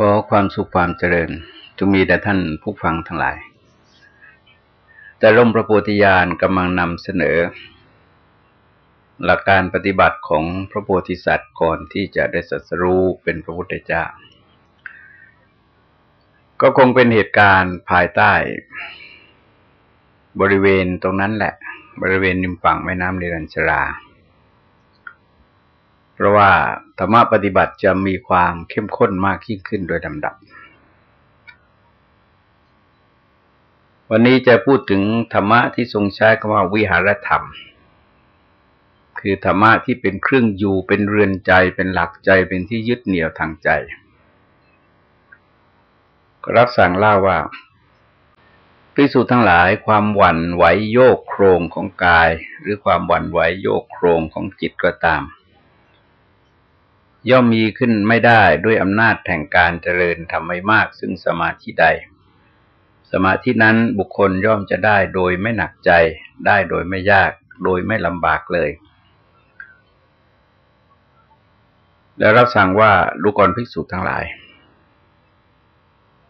ก็ความสุขความเจริญจงมีแด่ท่านผู้ฟังทั้งหลาย แต่ร่มพระโพธิญาณกำลังนำเสนอ หลักการปฏิบัติของพระโพธิสัตว์ก่อนที่จะได้สัสรู้เป็นพระพุทธเจ้า ก็คงเป็นเหตุการณ์ภายใต้ บริเวณตรงนั้นแหละ บริเวณริมฝั่งแม่น้ำเนรัญชรา เพราะว่าธรรมะปฏิบัติจะมีความเข้มข้นมากยิ่งขึ้นโดยลำดับ วันนี้จะพูดถึงธรรมะที่ทรงใช้คำว่าวิหารธรรม คือธรรมะที่เป็นเครื่องอยู่เป็นเรือนใจเป็นหลักใจเป็นที่ยึดเหนี่ยวทางใจ ก็รับสั่งเล่าว่าพิสูจน์ทั้งหลายความหวั่นไหวโยกโครงของกาย หรือความหวั่นไหวโยกโครงของจิตก็ตาม ย่อมมีขึ้นไม่ได้ด้วยอำนาจแห่งการเจริญทำไม่มากซึ่งสมาธิใด สมาธินั้นบุคคลย่อมจะได้โดยไม่หนักใจ ได้โดยไม่ยาก โดยไม่ลำบากเลย แล้วรับสั่งว่าลูกรภิกษุทั้งหลาย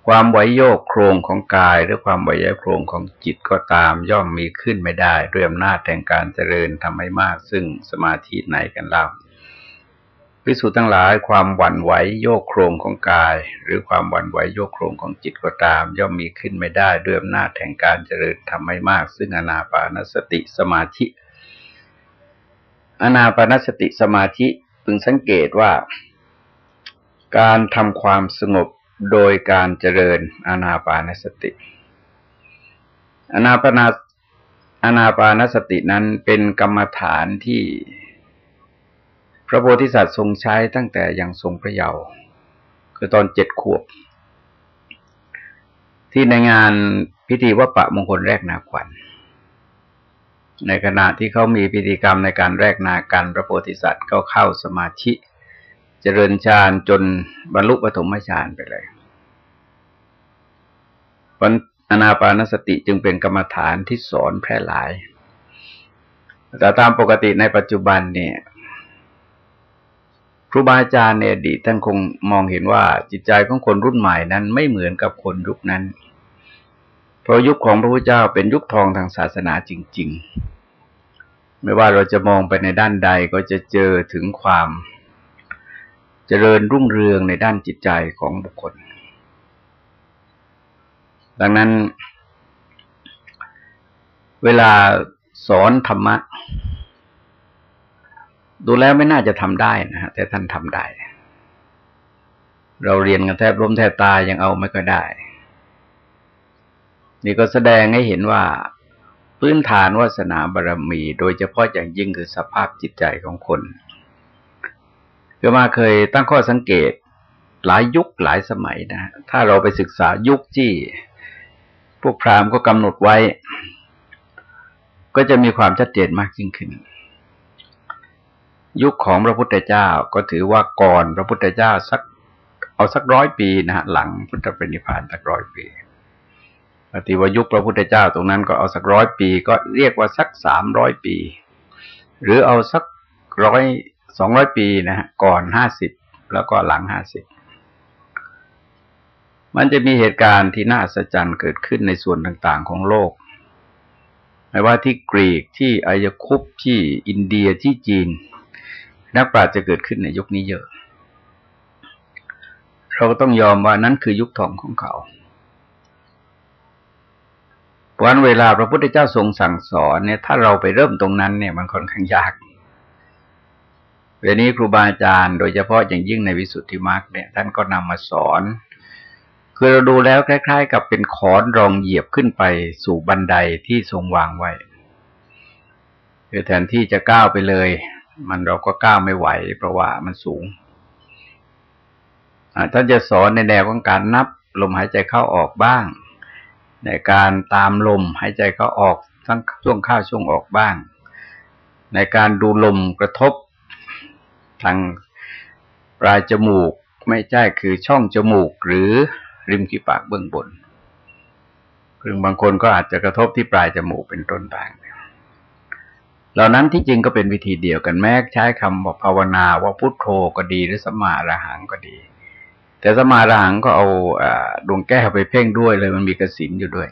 ความไหวโยกโครงของกายหรือความไหวโยกโครงของจิตก็ตามย่อมมีขึ้นไม่ได้ ด้วยอำนาจแห่งการเจริญทำให้มากซึ่งสมาธิไหนกันเล่า พิสูจน์ทั้งหลายความหวั่นไหวโยกโครงของกาย หรือความหวั่นไหวโยกโครงของจิตก็ตาม ย่อมมีขึ้นไม่ได้ด้วยอำนาจแห่งการเจริญทำให้มาก ซึ่งอนาปานสติสมาธิอนาปานสติสมาธิพึงสังเกตว่า การทำความสงบโดยการเจริญอนาปานสติ อนาปนาอนาปานสตินั้นเป็นกรรมฐานที่ พระโพธิสัตว์ทรงใช้ตั้งแต่ยังทรงพระเยาว์คือตอนเจ็ดขวบ ที่ในงานพิธีวัปะมงคลแรกนาขวัญ ในขณะที่เขามีพิธีกรรมในการแรกนากันพระโพธิสัตว์ก็เข้าสมาธิเจริญฌานจนบรรลุปฐมฌานไปเลยปัญอนาปานสติจึงเป็นกรรมฐานที่สอนแพร่หลาย แต่ตามปกติในปัจจุบันเนี่ย รูบาอาจารย์ในอดีตท่านคงมองเห็นว่าจิตใจของคนรุ่นใหม่นั้นไม่เหมือนกับคนยุคนั้น เพราะยุคของพระพุทธเจ้าเป็นยุคทองทางศาสนาจริง ๆ ไม่ว่าเราจะมองไปในด้านใดก็จะเจอถึงความเจริญรุ่งเรืองในด้านจิตใจของบุคคล ดังนั้น เวลาสอนธรรมะ ดูแล้วไม่น่าจะทำได้นะฮะแต่ท่านทำได้ เราเรียนกันแทบล้มแทบตายยังเอาไม่ก็ได้ นี่ก็แสดงให้เห็นว่าพื้นฐานวาสนาบารรมี โดยเฉพาะอย่างยิ่งคือสภาพจิตใจของคนก็มาเคยตั้งข้อสังเกตหลายยุคหลายสมัยนะ ถ้าเราไปศึกษายุคที่พวกพราหมณ์ก็กำหนดไว้ ก็จะมีความชัดเจนมากยิ่งขึ้น ยุคของพระพุทธเจ้าก็ถือว่าก่อนพระพุทธเจ้าสักเอาสักร้อยปีนะฮะหลังพุทธปริพานสักร้อยปีปฏิว่ายุคพระพุทธเจ้าตรงนั้นก็เอาสักร้อยปี ก็เรียกว่าสักสามร้อยปี หรือเอาสักร้อยสองร้อยปีนะฮะก่อนห้าสิบแล้วก็หลังห้าสิบมันจะมีเหตุการณ์ที่น่าอัศจรรย์เกิดขึ้นในส่วนต่างๆของโลกไม่ว่าที่กรีกที่อายคุปที่อินเดียที่จีน นักปราชญ์จะเกิดขึ้นในยุคนี้เยอะ เราก็ต้องยอมว่านั้นคือยุคทองของเขาวันเวลาพระพุทธเจ้าทรงสั่งสอนเนี่ย ถ้าเราไปเริ่มตรงนั้นเนี่ย มันค่อนข้างยากเวลานี้ครูบาอาจารย์ โดยเฉพาะอย่างยิ่งในวิสุทธิมรรคเนี่ย ท่านก็นำมาสอน คือเราดูแล้วคล้าย ๆ กับเป็นขอนรองเหยียบขึ้นไปสู่บันไดที่ทรงวางไว้คือแทนที่จะก้าวไปเลย มันเราก็ก้าวไม่ไหว เพราะว่ามันสูงท่านจะสอนในแนวของการนับลมหายใจเข้าออกบ้าง ในการตามลมหายใจเข้าออกทั้งช่วงเข้าช่วงออกบ้าง ในการดูลมกระทบทางปลายจมูกไม่ใช่คือช่องจมูกหรือริมขีปากเบื้องบนคือบางคนก็อาจจะกระทบที่ปลายจมูกเป็นต้นต่าง เหล่านั้นที่จริงก็เป็นวิธีเดียวกันแม้ใช้คำบอกภาวนาว่าพุทโธก็ดีหรือสมาระหังก็ดี แต่สมาราหังก็เอาดวงแก้วไปเพ่งด้วยเลยมันมีกสินอยู่ด้วย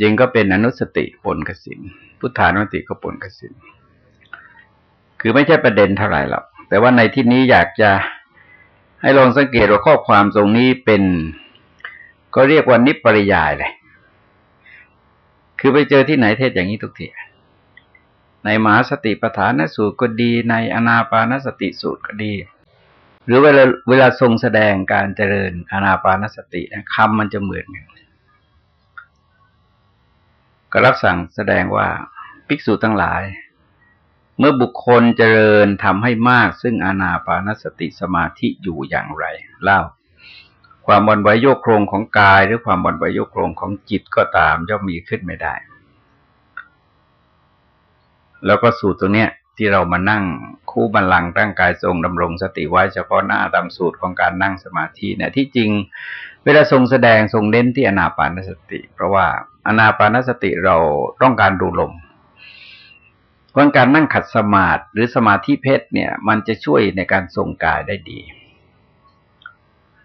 จริงก็เป็นอนุสติปนกสินพุทธานุสติก็ปนกสินคือไม่ใช่ประเด็นเท่าไหร่หรอกแต่ว่าในที่นี้อยากจะให้ลองสังเกตว่าข้อความตรงนี้เป็น ก็เรียกว่านิปริยายเลย คือไปเจอที่ไหนเทศอย่างนี้ทุกที ในมหาสติปัฏฐานสูตรก็ดี ในอนาปานสติสูตรก็ดี หรือเวลาเวลาทรงแสดงการเจริญอนาปานสติคำมันจะเหมือนกันก็รับสั่งแสดงว่าภิกษุทั้งหลาย เมื่อบุคคลเจริญทำให้มาก ซึ่งอนาปานสติสมาธิอยู่อย่างไร เล่า ความบอนไหวโยกโครงของกาย หรือความบอนไหวโยกโครงของจิตก็ตามย่อมมีขึ้นไม่ได้ แล้วก็สูตรตัวเนี้ยที่เรามานั่งคู่บันลังร่างกายทรงดำรงสติไว้เฉพาะหน้าตามสูตรของการนั่งสมาธิเนี่ยที่จริง เวลาทรงแสดงทรงเน้นที่อนาปานสติ เพราะว่าอนาปานสติเราต้องการดูลมเพราะการนั่งขัดสมาธิหรือสมาธิเพชรเนี่ย มันจะช่วยในการทรงกายได้ดี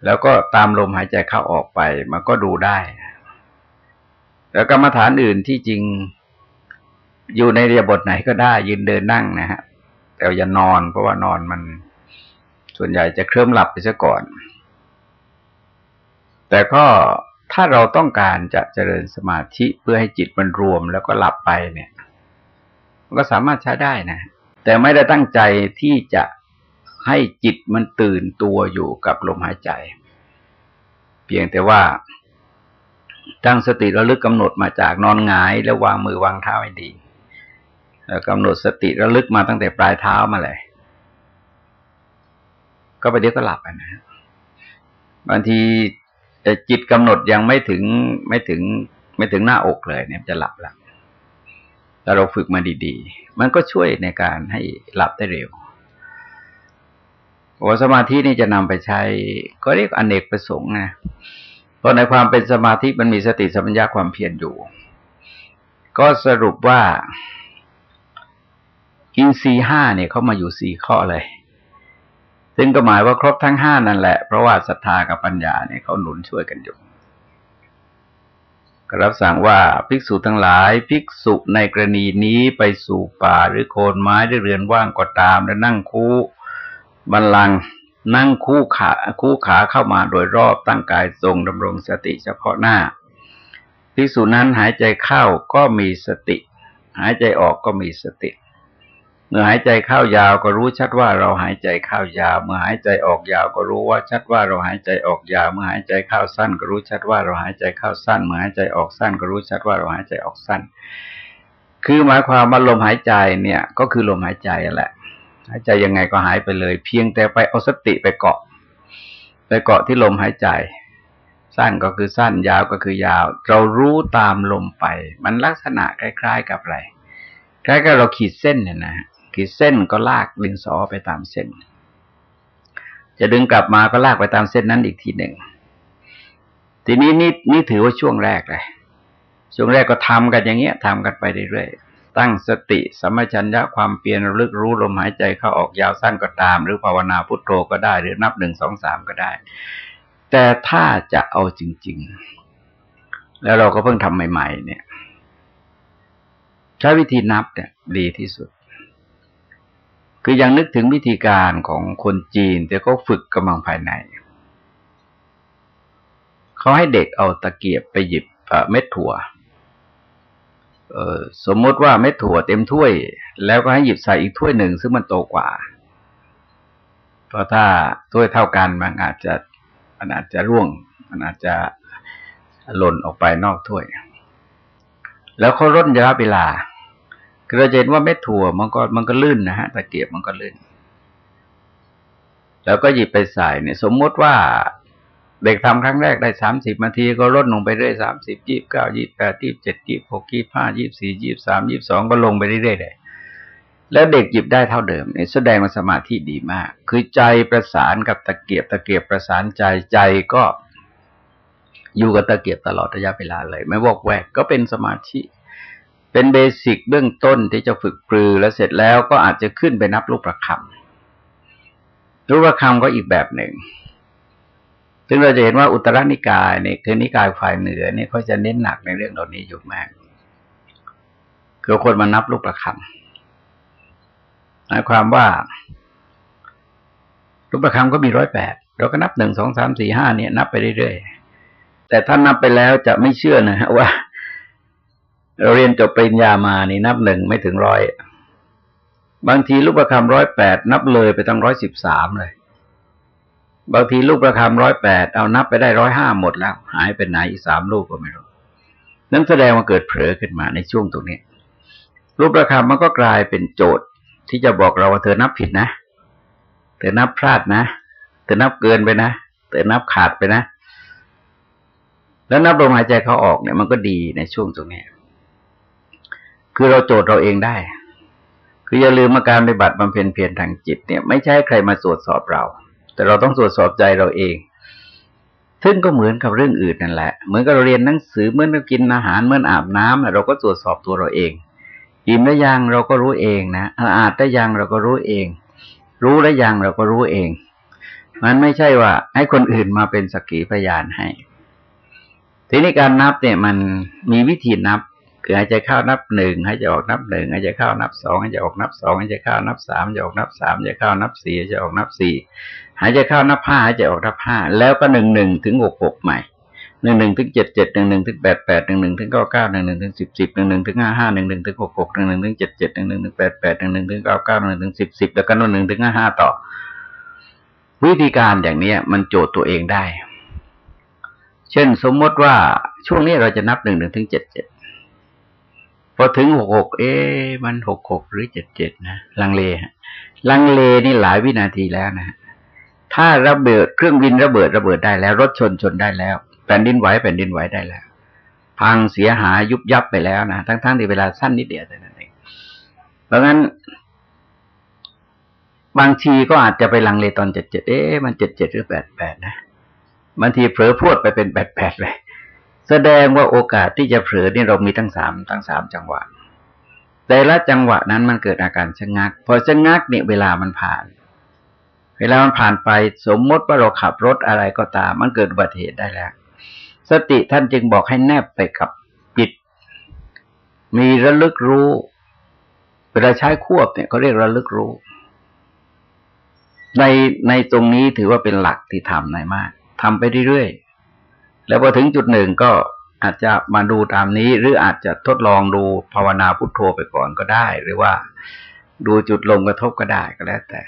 แล้วก็ตามลมหายใจเข้าออกไป มันก็ดูได้ แล้วกรรมฐานอื่นที่จริง อยู่ในเรียบทไหนก็ได้ ยืนเดินนั่งนะฮะ แต่อย่านอน เพราะว่านอนมัน ส่วนใหญ่จะเคลิ้มหลับไปซะก่อน แต่ก็ถ้าเราต้องการจะเจริญสมาธิเพื่อให้จิตมันรวมแล้วก็หลับไปเนี่ยมันก็สามารถใช้ได้นะ แต่ไม่ได้ตั้งใจที่จะให้จิตมันตื่นตัวอยู่กับลมหายใจ เพียงแต่ว่าตั้งสติระลึกกำหนดมาจากนอนหงายแล้ววางมือวางเท้าให้ดี กำหนดสติระลึกมาตั้งแต่ปลายเท้ามาเลย ก็ไปเดี๋ยวก็หลับนะบางทีจิตกำหนดยังไม่ถึงไม่ถึง ไม่ถึงหน้าอกเลย เนี่ยจะหลับแล้วแต่เราฝึกมาดี ๆ มันก็ช่วยในการให้หลับได้เร็วว่าสมาธินี่จะนำไปใช้ ก็เรียกอนเนกประสงค์นะเพราะในความเป็นสมาธิมันมีสติสัมปชัญญะความเพียรอยู่ ก็สรุปว่า อินทรีห้าเนี่ยเขามาอยู่สี่ข้อเลย ซึ่งก็หมายว่าครบทั้งห้านั่นแหละ เพราะว่าศรัทธากับปัญญาเนี่ยเขาหนุนช่วยกันอยู่กรับสั่งว่าภิกษุทั้งหลายภิกษุในกรณีนี้ไปสู่ป่าหรือโคนไม้หรือเรือนว่างก็ตามแล้วนั่งคู่บันลังนั่งคู่ขาคู่ขาเข้ามาโดยรอบตั้งกายทรงดำรงสติเฉพาะหน้าภิกษุนั้นหายใจเข้าก็มีสติ หายใจออกก็มีสติ เมื่อหายใจเข้ายาวก็รู้ชัดว่าเราหายใจเข้ายาว เมื่อหายใจออกยาวก็รู้ว่าชัดว่าเราหายใจออกยาว เมื่อหายใจเข้าสั้นก็รู้ชัดว่าเราหายใจเข้าสั้น เมื่อหายใจออกสั้นก็รู้ชัดว่าเราหายใจออกสั้น คือหมายความว่าลมหายใจเนี่ยก็คือลมหายใจแหละ หายใจยังไงก็หายไปเลย เพียงแต่ไปเอาสติไปเกาะ ไปเกาะที่ลมหายใจ สั้นก็คือสั้นยาวก็คือยาว เรารู้ตามลมไป มันลักษณะคล้าย ๆ กับอะไรคล้ายกับเราขีดเส้นเนี่ยนะ ดเส้นก็ลากดินสอไปตามเส้น จะดึงกลับมาก็ลากไปตามเส้นนั้นอีกทีหนึ่ง ทีนี้นี่นี่ถือว่าช่วงแรกเลย ช่วงแรกก็ทำกันอย่างเงี้ยทำกันไปเรื่อยๆ ตั้งสติสมัชัญญะความเปลี่ยนระลึกรู้ลมหายใจเข้าออกยาวสั้นก็ตาม หรือภาวนาพุทโธก็ได้ หรือนับหนึ่งสองสามก็ได้ แต่ถ้าจะเอาจริง ๆ แล้วเราก็เพิ่งทำใหม่ ๆ เนี่ย ใช้วิธีนับเนี่ยดีที่สุด คือยังนึกถึงวิธีการของคนจีน แต่เขาฝึกกำลังภายใน เขาให้เด็กเอาตะเกียบไปหยิบเม็ดถั่วสมมติว่าเม็ดถั่วเต็มถ้วย แล้วก็ให้หยิบใส่อีกถ้วยหนึ่งซึ่งมันโตกว่า เพราะถ้าถ้วยเท่ากันมันอาจจะมันอาจจะร่วง มันอาจจะหล่นออกไปนอกถ้วย แล้วเขาลดระยะเวลา คือเราเห็นว่าเม็ดถั่วมันก็มันก็ลื่นนะฮะตะเกียบมันก็ลื่น แล้วก็หยิบไปใส่เนี่ย สมมติว่าเด็กทำครั้งแรกได้สามสิบนาทีก็ลดลงไปเรื่อยสามสิบยี่บเก้ายี่บแปดยี่บเจ็ดยี่บหกยี่บห้ายี่บสี่ยี่บสามยี่บสองก็ลงไปเรื่อยๆเลยแล้วเด็กหยิบได้เท่าเดิมเนี่ยแสดงว่าสมาธิดีมาก คือใจประสานกับตะเกียบตะเกียบประสานใจใจก็อยู่กับตะเกียบตลอดระยะเวลาเลย ไม่วอกแวกก็เป็นสมาธิ เป็นเบสิกเบื้องต้นที่จะฝึกปรือแล้วเสร็จแล้วก็อาจจะขึ้นไปนับลูกประคำลูกประคำก็อีกแบบหนึ่ง ซึ่งเราจะเห็นว่าอุตรนิกายเนี่ยคือนิกายฝ่ายเหนือเนี่ยเขาจะเน้นหนักในเรื่องเหล่านี้อยู่มากคือคนมานับลูกประคำหมายความว่าลูกประคำก็มีร้อยแปดเราก็นับหนึ่งสองสามสี่ห้าเนี่ยนับไปเรื่อยๆแต่ท่านนับไปแล้วจะไม่เชื่อนะฮะว่า เราเรียนจบปริญญามานี่นับหนึ่งไม่ถึงร้อย บางทีลูกประคำร้อยแปดนับเลยไปตั้งร้อยสิบสามเลย บางทีลูกประคำร้อยแปดเอานับไปได้ร้อยห้าหมดแล้ว หายไปไหนอีกสามลูกก็ไม่รู้ นั่นแสดงว่าเกิดเผลอขึ้นมาในช่วงตรงนี้ รูปประคำมันก็กลายเป็นโจทย์ที่จะบอกเราว่าเธอนับผิดนะ เธอนับพลาดนะ เธอนับเกินไปนะ เธอนับขาดไปนะ แล้วนับลมหายใจเขาออกเนี่ยมันก็ดีในช่วงตรงนี้ คือเราโจทย์เราเองได้ คืออย่าลืมมาการปฏิบัติบำเพ็ญเพียรทางจิตเนี่ยไม่ใช่ใครมาตรวจสอบเรา แต่เราต้องตรวจสอบใจเราเอง ซึ่งก็เหมือนกับเรื่องอื่นนั่นแหละ เหมือนกับเราเรียนหนังสือเหมือนเรากินอาหารเหมือนอาบน้ำเราก็ตรวจสอบตัวเราเองอิ่มได้ยังเราก็รู้เองนะอาดได้ยังเราก็รู้เอง รู้ได้ยังเราก็รู้เองมันไม่ใช่ว่า ให้คนอื่นมาเป็นสักขีพยานให้ ทีนี้การนับเนี่ยมันมีวิธีนับ คือหายใจเข้านับหนึ่งหายใจออกนับหนึ่งหายใจเข้านับสองหายใจออกนับสองหายใจเข้านับสามหายใจออกนับสามหายใจเข้านับสี่หายใจออกนับสี่หายใจเข้านับห้าหายใจออกนับห้าแล้วก็หนึ่งหนึ่งถึงหกหกใหม่หนึ่งหนึ่งถึงเจ็ดเจ็ดหนึ่งหนึ่งถึงแปดแปดหนึ่งหนึ่งถึงเก้าเก้าหนึ่งหนึ่งถึงสิบสิบหนึ่งหนึ่งถึงห้าห้าหนึ่งหนึ่งถึงหกหกหนึ่งหนึ่งถึงเจ็ดเจ็ดหนึ่งหนึ่งถึงแปดแปดหนึ่งหนึ่งถึงเก้าเก้าหนึ่งถึงสิบสิบแล้วก็หนึ่งถึงห้าห้าต่อ วิธีการอย่างเนี้ยมันโจทย์ตัวเองได้ เช่นสมมติว่าช่วงนี้เราจะนับหนึ่งหนึ่งถึงเจ็ดเจ็ด พอถึงหกหกเอ๊มันหกหกหรือเจ็ดเจ็ดนะลังเลลังเลนี่หลายวินาทีแล้วนะถ้าระเบิดเครื่องบินระเบิดระเบิดได้แล้ว รถชนชนได้แล้ว แผ่นดินไหวแผ่นดินไหวได้แล้ว พังเสียหายยุบยับไปแล้วนะทั้งๆทที่เวลาสั้นนิดเดียวแต่นั้นเองเพราะงั้น บางทีก็อาจจะไปลังเลตอนเจ็ดเจ็ดเอ๊ะมันเจ็ดเจ็ดหรือแปดแปดนะบางทีเผลอพูดไปเป็นแปดแปดเลย แสดงว่าโอกาสที่จะเผลอนี่เรามีทั้งสามทั้งสามจังหวะ แต่ละจังหวะนั้นมันเกิดอาการชะงัก พอชะงักเนี่ยเวลามันผ่าน เวลามันผ่านไปสมมติว่าเราขับรถอะไรก็ตาม มันเกิดอุบัติเหตุได้แล้ว สติท่านจึงบอกให้แนบไปกับจิต มีระลึกรู้ เวลาใช้ควบเนี่ยเขาเรียกระลึกรู้ ในในตรงนี้ถือว่าเป็นหลักที่ทำในมากทำไปเรื่อยๆ แล้วพอถึงจุดหนึ่งก็อาจจะมาดูตามนี้ หรืออาจจะทดลองดูภาวนาพุทโธไปก่อนก็ได้ หรือว่าดูจุดลมกระทบก็ได้ก็แล้วแต่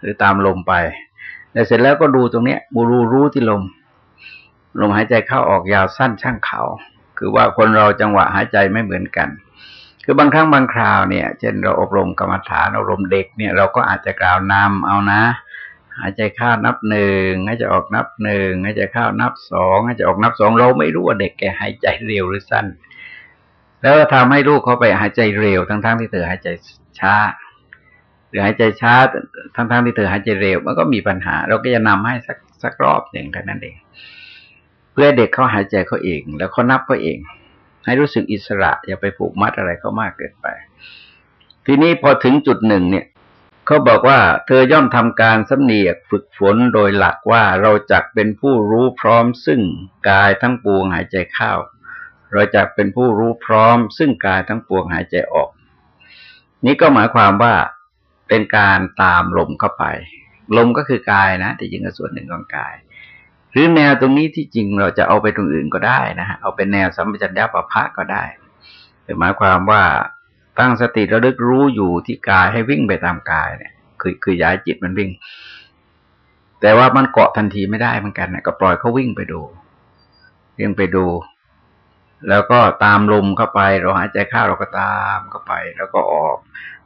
หรือตามลมไปแต่เสร็จแล้วก็ดูตรงเนี้ยบูรูรู้ที่ลม ลมหายใจเข้าออกยาวสั้นช่างเขา คือว่าคนเราจังหวะหายใจไม่เหมือนกัน คือบางครั้งบางคราวเนี่ย เช่นเราอบรมกรรมฐานอบรมเด็กเนี่ยเราก็อาจจะกล่าวนำเอานะ หายใจเข้านับหนึ่งหายใจออกนับหนึ่งหายใจเข้านับสองหายใจออกนับสองเราไม่รู้ว่าเด็กแกหายใจเร็วหรือสั้น แล้วทำให้ลูกเขาไปหายใจเร็วทั้งๆที่เธอหายใจช้า หรือหายใจช้าทั้งๆที่เธอหายใจเร็วมันก็มีปัญหา เราก็จะนำให้สักสักรอบหนึ่งเท่านั้นเอง เพื่อเด็กเขาหายใจเขาเอง แล้วเขานับเขาเอง ให้รู้สึกอิสระอย่าไปผูกมัดอะไรเขามากเกินไป ทีนี้พอถึงจุดหนึ่งเนี่ย เขาบอกว่าเธอย่อมทำการสำเนียกฝึกฝนโดยหลักว่าเราจักเป็นผู้รู้พร้อมซึ่งกายทั้งปวงหายใจเข้า เราจักเป็นผู้รู้พร้อม ซึ่งกายทั้งปวงหายใจออก นี่ก็หมายความว่าเป็นการตามลมเข้าไป ลมก็คือกายนะแต่จริงก็ส่วนหนึ่งของกาย หรือแนวตรงนี้ที่จริงเราจะเอาไปตรงอื่นก็ได้นะฮะเอาเป็นแนวสัมปชัญญะปะพะก็ได้หมายความว่า ตั้งสติระลึกรู้อยู่ที่กายให้วิ่งไปตามกายเนี่ย คือคือย้ายจิตมันวิ่ง แต่ว่ามันเกาะทันทีไม่ได้เหมือนกันนะก็ปล่อยเขาวิ่งไปดูวิ่งไปดู แล้วก็ตามลมเข้าไป เราหายใจเข้าเราก็ตามเข้าไป แล้วก็ออก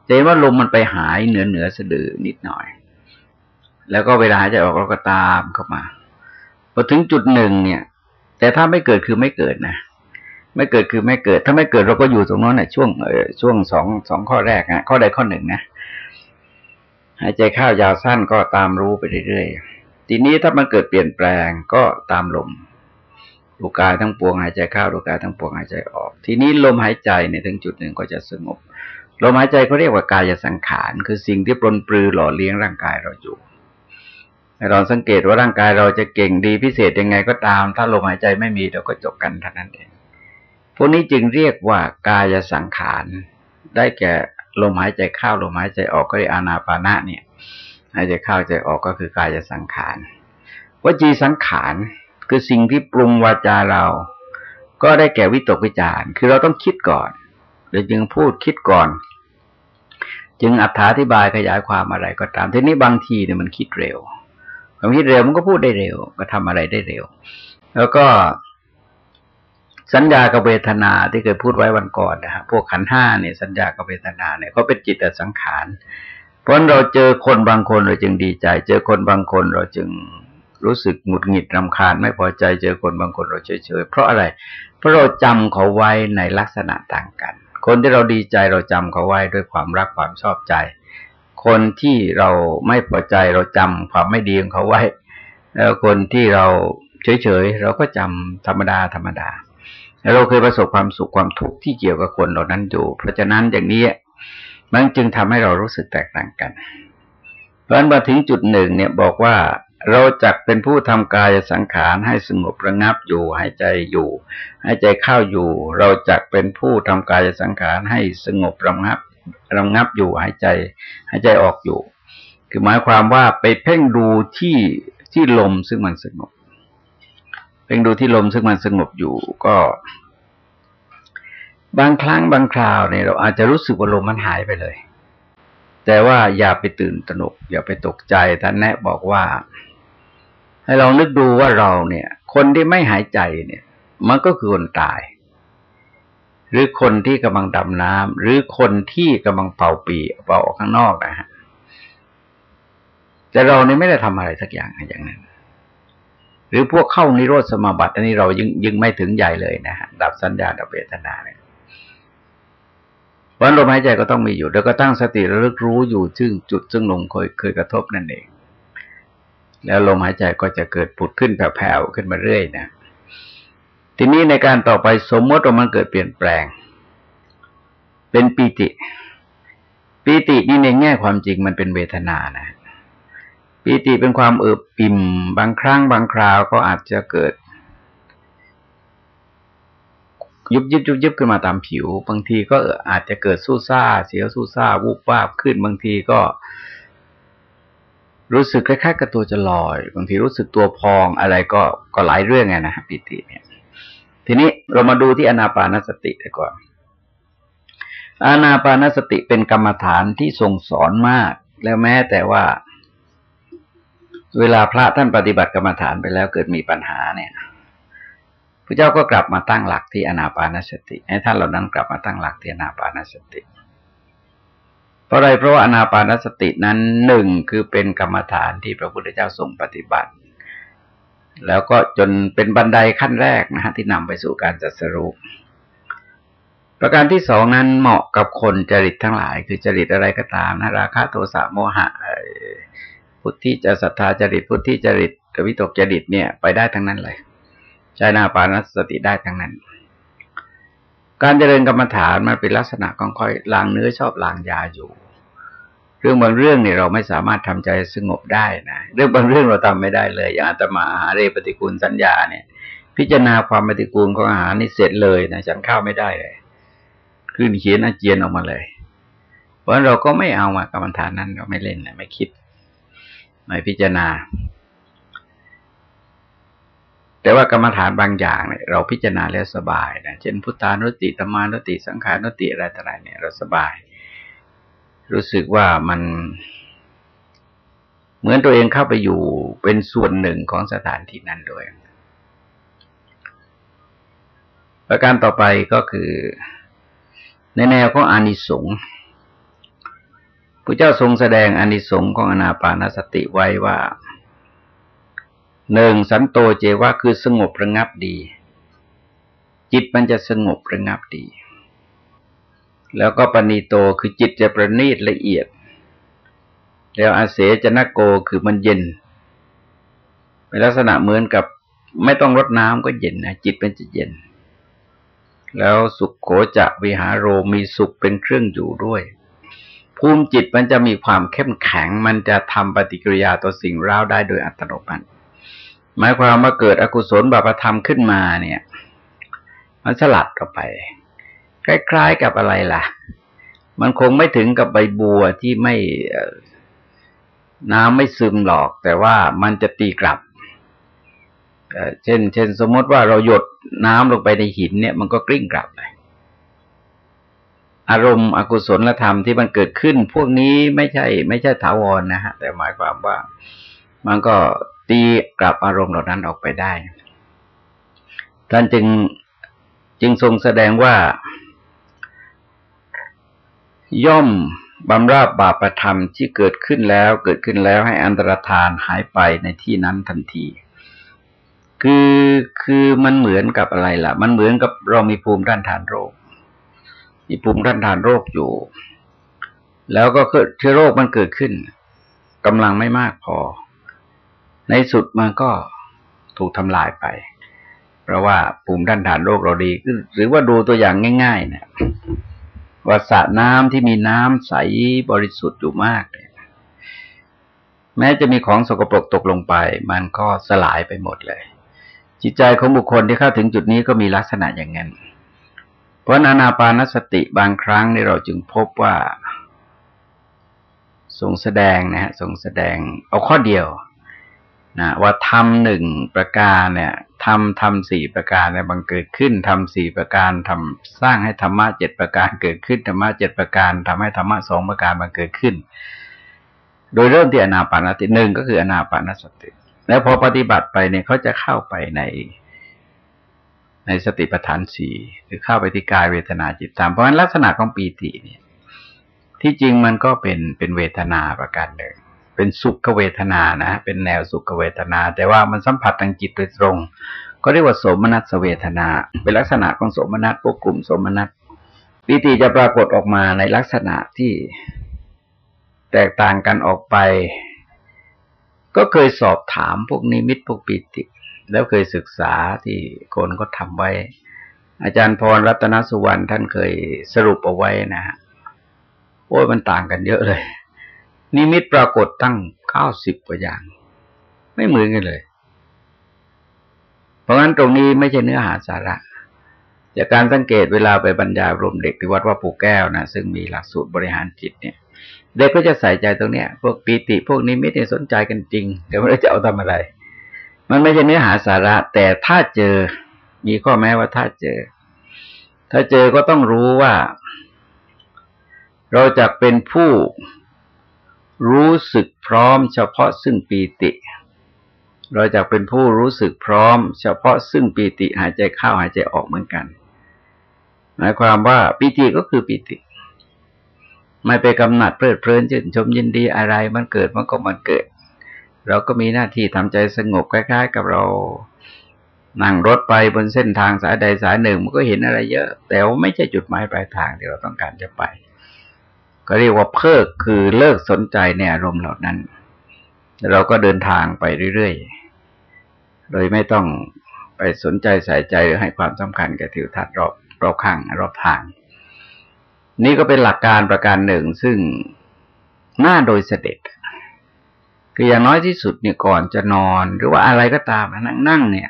จะเห็นว่าลมมันไปหายเหนือเหนือสะดือนิดหน่อย แล้วก็เวลาหายใจออกเราก็ตามเข้ามาพอถึงจุดหนึ่งเนี่ย แต่ถ้าไม่เกิดคือไม่เกิดนะ ไม่เกิดคือไม่เกิด ถ้าไม่เกิดเราก็อยู่ตรงนั้นนะช่วงเออช่วงสองสองข้อแรกนะข้อใดข้อหนึ่งนะหายใจเข้ายาวสั้นก็ตามรู้ไปเรื่อยๆทีนี้ถ้ามันเกิดเปลี่ยนแปลงก็ตามลมดูกายทั้งปวงหายใจเข้าดูกายทั้งปวงหายใจออก ทีนี้ลมหายใจเนี่ยถึงจุดหนึ่งก็จะสงบลมหายใจเขาเรียกว่ากายสังขาร คือสิ่งที่ปลนปลือหล่อเลี้ยงร่างกายเราอยู่เราสังเกตว่าร่างกายเราจะเก่งดีพิเศษยังไงก็ตาม ถ้าลมหายใจไม่มีเราก็จบกันเท่านั้นเอง วกนี้จึงเรียกว่ากายสังขาร ได้แก่ลมหายใจเข้าลมหายใจออกก็เรียกอานาปานะเนี่ยหายใจเข้าใจออกก็คือกายสังขารวจีสังขารคือสิ่งที่ปรุงวาจาเรา ก็ได้แก่วิตกวิจารคือเราต้องคิดก่อนเดี๋ยวจึงพูดคิดก่อน จึงอธิบายขยายความอะไรก็ตามทีนี้บางทีเนี่ยมันคิดเร็วความคิดเร็วมันก็พูดได้เร็ว ก็ทำอะไรได้เร็ว แล้วก็ สัญญากับเวทนาที่เคยพูดไว้วันก่อนนะฮะพวกขันห้าเนี่ยสัญญากับเวทนาเนี่ยเขาเป็นจิตสังขารเพราะเราเจอคนบางคนเราจึงดีใจ เจอคนบางคนเราจึงรู้สึกหงุดหงิดรำคาญไม่พอใจเจอคนบางคนเราเฉยๆเพราะอะไร เพราะเราจำเขาไว้ในลักษณะต่างกัน คนที่เราดีใจเราจำเขาไว้ด้วยความรักความชอบใจ คนที่เราไม่พอใจเราจำความไม่ดีของเขาไว้ แล้วคนที่เราเฉยๆเราก็จำธรรมดาธรรมดา เราเคยประสบความสุขความทุกข์ที่เกี่ยวกับคนเหล่านั้นอยู่ เพราะฉะนั้นอย่างนี้มันจึงทำให้เรารู้สึกแตกต่างกัน เพราะฉะนั้นมาถึงจุดหนึ่งเนี่ยบอกว่าเราจักเป็นผู้ทำกายสังขารให้สงบระงับอยู่หายใจอยู่หายใจเข้าอยู่ เราจักเป็นผู้ทำกายสังขารให้สงบระงับระงับอยู่หายใจหายใจออกอยู่ คือหมายความว่าไปเพ่งดูที่ที่ลมซึ่งมันสงบ พ่งดูที่ลมซึ่งมันสงบอยู่ก็ บางครั้งบางคราวเนี่ยเราอาจจะรู้สึกว่าลมมันหายไปเลย แต่ว่าอย่าไปตื่นตระหนก อย่าไปตกใจท่านแนะบอกว่า ให้ลองนึกดูว่าเราเนี่ย คนที่ไม่หายใจเนี่ย มันก็คือคนตาย หรือคนที่กำลังดำน้ำหรือคนที่กำลังเป่าปีเป่าออกข้างนอกนะฮะแต่เราเนี่ยไม่ได้ทำอะไรสักอย่างอย่างนั้น หรือพวกเข้านิโรธสมาบัติ อันนี้เรายังยังไม่ถึงใหญ่เลยนะฮะดับสัญญาดับเวทนาเนี่ยวันลมหายใจก็ต้องมีอยู่ แล้วก็ตั้งสติระลึกรู้อยู่ซึ่งจุดซึ่งลมเคยเคยกระทบนั่นเอง แล้วลมหายใจก็จะเกิดปุดขึ้นแผ่วๆขึ้นมาเรื่อยนะทีนี้ในการต่อไปสมมติว่ามันเกิดเปลี่ยนแปลง เป็นปีติปีตินี่ในแง่ความจริงมันเป็นเวทนานะ ปีติเป็นความเอิบปิ่ม บางครั้ง บางคราวก็อาจจะเกิด ยุบยิบยุบยิบขึ้นมาตามผิว บางทีก็อาจจะเกิดสู้ซ่า เสียวสู้ซ่า วูบวาบขึ้นบางทีก็ รู้สึกคล้ายๆกับตัวจะลอย บางทีรู้สึกตัวพองอะไรก็ก็หลายเรื่องไงนะปิติเนี่ย ทีนี้เรามาดูที่อนาปานสติก่อนอานาปานสติเป็นกรรมฐานที่ทรงสอนมาก แล้วแม้แต่ว่า เวลาพระท่านปฏิบัติกรรมฐานไปแล้วเกิดมีปัญหาเนี่ยพระเจ้าก็กลับมาตั้งหลักที่อนาปานสติ ให้ท่านเหล่านั้นกลับมาตั้งหลักที่อนาปานสติ เพราะอะไรเพราะว่าอนาปานสตินั้นหนึ่งคือเป็นกรรมฐานที่พระพุทธเจ้าทรงปฏิบัติ แล้วก็จนเป็นบันไดขั้นแรกนะฮะที่นำไปสู่การจัดสรุปประการที่สองนั้นเหมาะกับคนจริตทั้งหลาย คือจริตอะไรก็ตามนะราคะโทสะโมหะ พุทธิจะศรัทธาจริต พุทธิจริตกับวิตกจริตเนี่ยไปได้ทั้งนั้นเลยใช้นาปานสติได้ทั้งนั้น การเจริญกรรมฐานมันเป็นลักษณะของค่อยล้างเนื้อชอบล้างยาอยู่ เรื่องบางเรื่องเนี่ยเราไม่สามารถทำใจสงบได้นะเรื่องบางเรื่องเราทำไม่ได้เลย อย่างอาตมาอาหารเรปฏิกูลสัญญาเนี่ย พิจารณาความปฏิกูลของอาหารนี่เสร็จเลยนะฉันข้าวไม่ได้เลยขึ้นเขียนอาเจียนออกมาเลย เพราะเราก็ไม่เอามากรรมฐานนั้นเราไม่เล่นนะไม่คิด ไม่พิจารณา แต่ว่ากรรมฐานบางอย่างเนี่ยเราพิจารณาแล้วสบายนะเช่นพุทธานุติธรรมานุติสังขานุติอะไรต่ออะไรเนี่ย เราสบาย รู้สึกว่ามัน เหมือนตัวเองเข้าไปอยู่เป็นส่วนหนึ่งของสถานที่นั้นด้วยประการต่อไปก็คือ ในแนวของอานิสงส์ พระเจ้าทรงแสดงอนิสงส์ของอนาปานสติไว้ว่าหนึ่งสันโตเจว่าคือสงบระงับดี จิตมันจะสงบระงับดี แล้วก็ปณีโตคือจิตจะประณีตละเอียด แล้วอาเสจนโกคือมันเย็นเป็นลักษณะเหมือนกับไม่ต้องรดน้ำก็เย็นนะจิตมันจะเย็น แล้วสุขโขจะวิหารโรมีสุขเป็นเครื่องอยู่ด้วย ภูมิจิตมันจะมีความเข้มแข็ง มันจะทำปฏิกิริยาต่อสิ่งร้าวได้โดยอัตโนมัติหมายความว่าเกิดอกุศลบาปธรรมขึ้นมาเนี่ย มันสลัดออกไป คล้ายๆกับอะไรล่ะ มันคงไม่ถึงกับใบบัวที่ไม่น้ำไม่ซึมหรอก แต่ว่ามันจะตีกลับเช่น เช่น สมมติว่าเราหยดน้ำลงไปในหินเนี่ย มันก็กลิ้งกลับไป อารมณ์อกุศลธรรมที่มันเกิดขึ้น พวกนี้ไม่ใช่ ไม่ใช่ถาวรนะฮะ แต่หมายความว่ามันก็ตีกลับอารมณ์เหล่านั้นออกไปได้ ท่านจึงจึงทรงแสดงว่า ย่อมบำราบบาปธรรมที่เกิดขึ้นแล้ว เกิดขึ้นแล้วให้อันตรธานหายไปในที่นั้นทันที คือคือมันเหมือนกับอะไรล่ะ มันเหมือนกับเรามีภูมิด้านทานโรค มีภูมิด้านทานโรคอยู่ แล้วก็เชื้อโรคมันเกิดขึ้นกำลังไม่มากพอ ในสุดมันก็ถูกทำลายไป เพราะว่าภูมิด้านทานโรคเราดีหรือว่าดูตัวอย่างง่ายๆเนี่ยว่าสระน้ำที่มีน้ำใสบริสุทธิ์อยู่มากเลยแม้จะมีของสกปรกตกลงไป มันก็สลายไปหมดเลย จิตใจของบุคคลที่เข้าถึงจุดนี้ก็มีลักษณะอย่างนั้น เพราะนานาปานสติบางครั้งนี่เราจึงพบว่าทรงแสดงนะฮะทรงแสดงเอาข้อเดียวนะว่าทำหนึ่งประการเนี่ยทำทำสี่ประการเนี่ยบังเกิดขึ้นทำสี่ประการทำสร้างให้ธรรมะเจ็ดประการเกิดขึ้นธรรมะเจ็ดประการทำให้ธรรมะสองประการบังเกิดขึ้น โดยเริ่มที่อนาปานสติหนึ่งก็คืออนาปานสติ แล้วพอปฏิบัติไปเนี่ยเขาจะเข้าไปใน ในสติปัฏฐานสี่หรือเข้าไปที่กายเวทนาจิตตามเพราะฉะนั้นลักษณะของปีติเนี่ย ที่จริงมันก็เป็นเป็นเวทนาประการหนึ่ง เป็นสุขเวทนานะ เป็นแนวสุขเวทนา แต่ว่ามันสัมผัสทางจิตโดยตรง ก็เรียกว่าสมนัสเวทนา เป็นลักษณะของสมนัสพวกกลุ่มสมนัสปิติจะปรากฏออกมาในลักษณะที่แตกต่างกันออกไป ก็เคยสอบถามพวกนิมิตพวกปิติ แล้วเคยศึกษาที่คนก็ทำไว้ อาจารย์พรรัตนสุวรรณท่านเคยสรุปเอาไว้นะฮะโอ้ยมันต่างกันเยอะเลย นิมิตปรากฏตั้งเก้าสิบกว่าอย่าง ไม่เหมือนกันเลย เพราะงั้นตรงนี้ไม่ใช่เนื้อหาสาระจากการสังเกตเวลาไปบรรยายรวมเด็กที่วัดว่าปู่แก้วนะซึ่งมีหลักสูตรบริหารจิตเนี่ย เด็กก็จะใส่ใจตรงเนี้ย พวกปีติพวกนิมิตเนี่ยสนใจกันจริง แต่ไม่ได้จะเอาทำอะไร มันไม่ใช่เนื้อหาสาระ แต่ถ้าเจอมีข้อแม้ว่าถ้าเจอ ถ้าเจอก็ต้องรู้ว่า เราจะเป็นผู้รู้สึกพร้อมเฉพาะซึ่งปีติ เราจะเป็นผู้รู้สึกพร้อม เฉพาะซึ่งปีติหายใจเข้าหายใจออกเหมือนกัน หมายความว่าปีติก็คือปีติ ไม่ไปกำหนัดเพลิดเพลินชื่นชมยินดีอะไรมันเกิดมันก็มันเกิด เราก็มีหน้าที่ทำใจสงบคล้าย ๆ กับเรานั่งรถไปบนเส้นทางสายใดสายหนึ่งมันก็เห็นอะไรเยอะ แต่ว่าไม่ใช่จุดหมายปลายทางที่เราต้องการจะไป ก็เรียกว่าเพิกคือเลิกสนใจในอารมณ์เหล่านั้น เราก็เดินทางไปเรื่อยๆ โดยไม่ต้องไปสนใจใส่ใจหรือให้ความสำคัญกับทิวทัศน์รอบรอบข้างรอบทาง นี่ก็เป็นหลักการประการหนึ่งซึ่งหน้าโดยเสด็จ คืออย่างน้อยที่สุดเนี่ยก่อนจะนอน หรือว่าอะไรก็ตามนั่งนั่งเนี่ย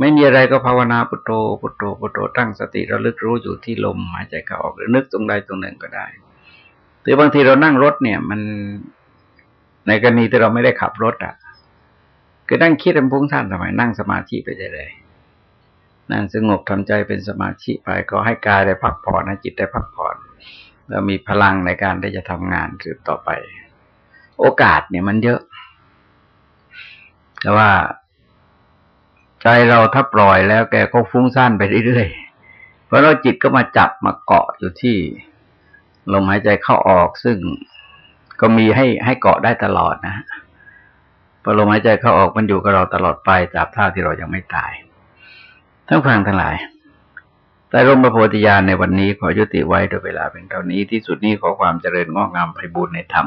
ไม่มีอะไรก็ภาวนาพุทโธพุทโธพุทโธตั้งสติระลึกรู้อยู่ที่ลมหายใจเข้าออกหรือนึกตรงใดตรงหนึ่งก็ได้หรือบางทีเรานั่งรถเนี่ย มันในกรณีที่เราไม่ได้ขับรถอะก็นั่งคิดทำพุ่งท่านทำไมนั่งสมาธิไปเลยนั่งสงบทำใจเป็นสมาธิไปก็ให้กายได้พักผ่อนนะจิตได้พักผ่อน แล้วมีพลังในการที่จะทำงานสืบต่อไป โอกาสเนี่ยมันเยอะ แต่ว่าใจเราถ้าปล่อยแล้วแกก็ฟุ้งซ่านไปเรื่อยๆ เพราะเราจิตก็มาจับมาเกาะอยู่ที่ลมหายใจเข้าออก ซึ่งก็มีให้ให้เกาะได้ตลอดนะพอลมหายใจเข้าออกมันอยู่กับเราตลอดไปจับท่าที่เรายังไม่ตาย ทั้งฟังทั้งหลายแต่ร่มพระโพธิญาณในวันนี้ขอยุติไว้โดยเวลาเป็นเท่านี้ที่สุดนี้ขอความเจริญงอกงามไพบูรณ์ในธรรม